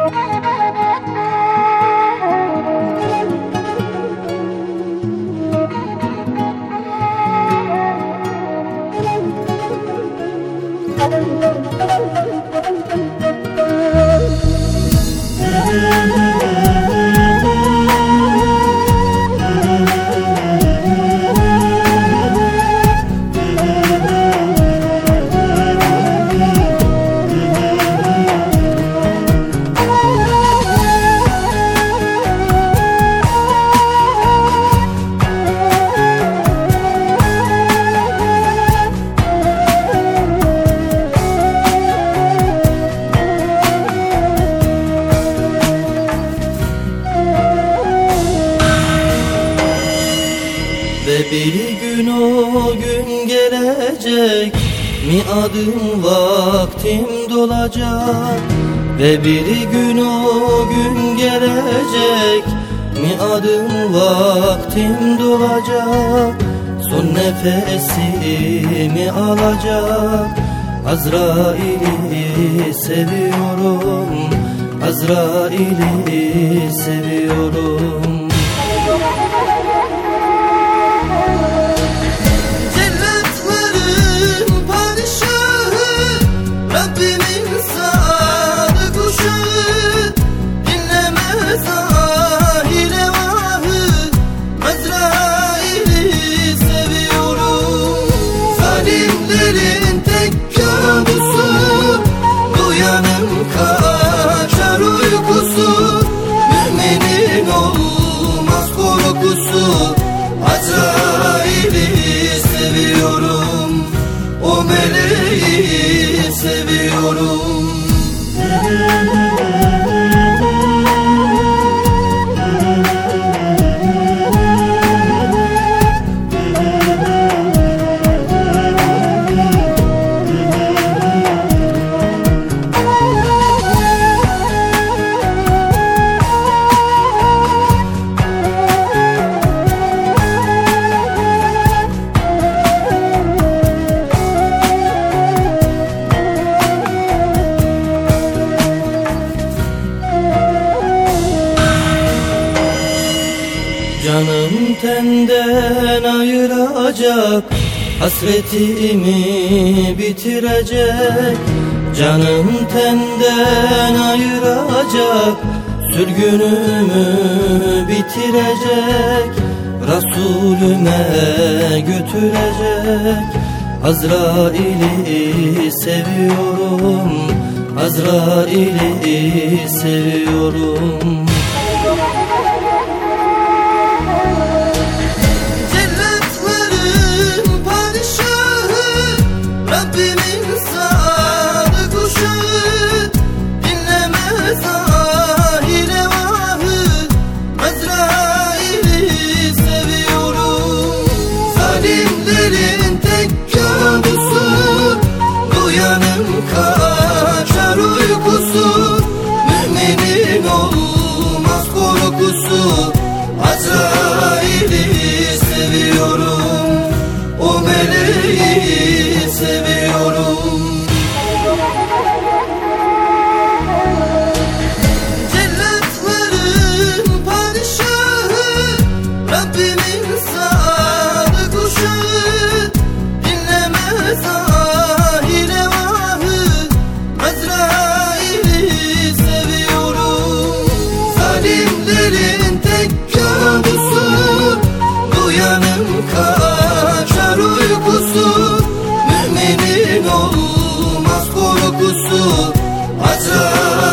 Ve bir gün o gün gelecek. Mi adım vaktim dolacak Ve bir gün o gün gelecek. Mi adım vaktim dolacak Son nefesimi alacak. Azrail'i seviyorum Azrail'i seviyorum seviyorum Canım tenden ayıracak Hasretimi bitirecek. Canım tenden ayıracak Sürgünümü bitirecek. Resulüme götürecek Azrail'i seviyorum. Azrail'i seviyorum see. korkusu azal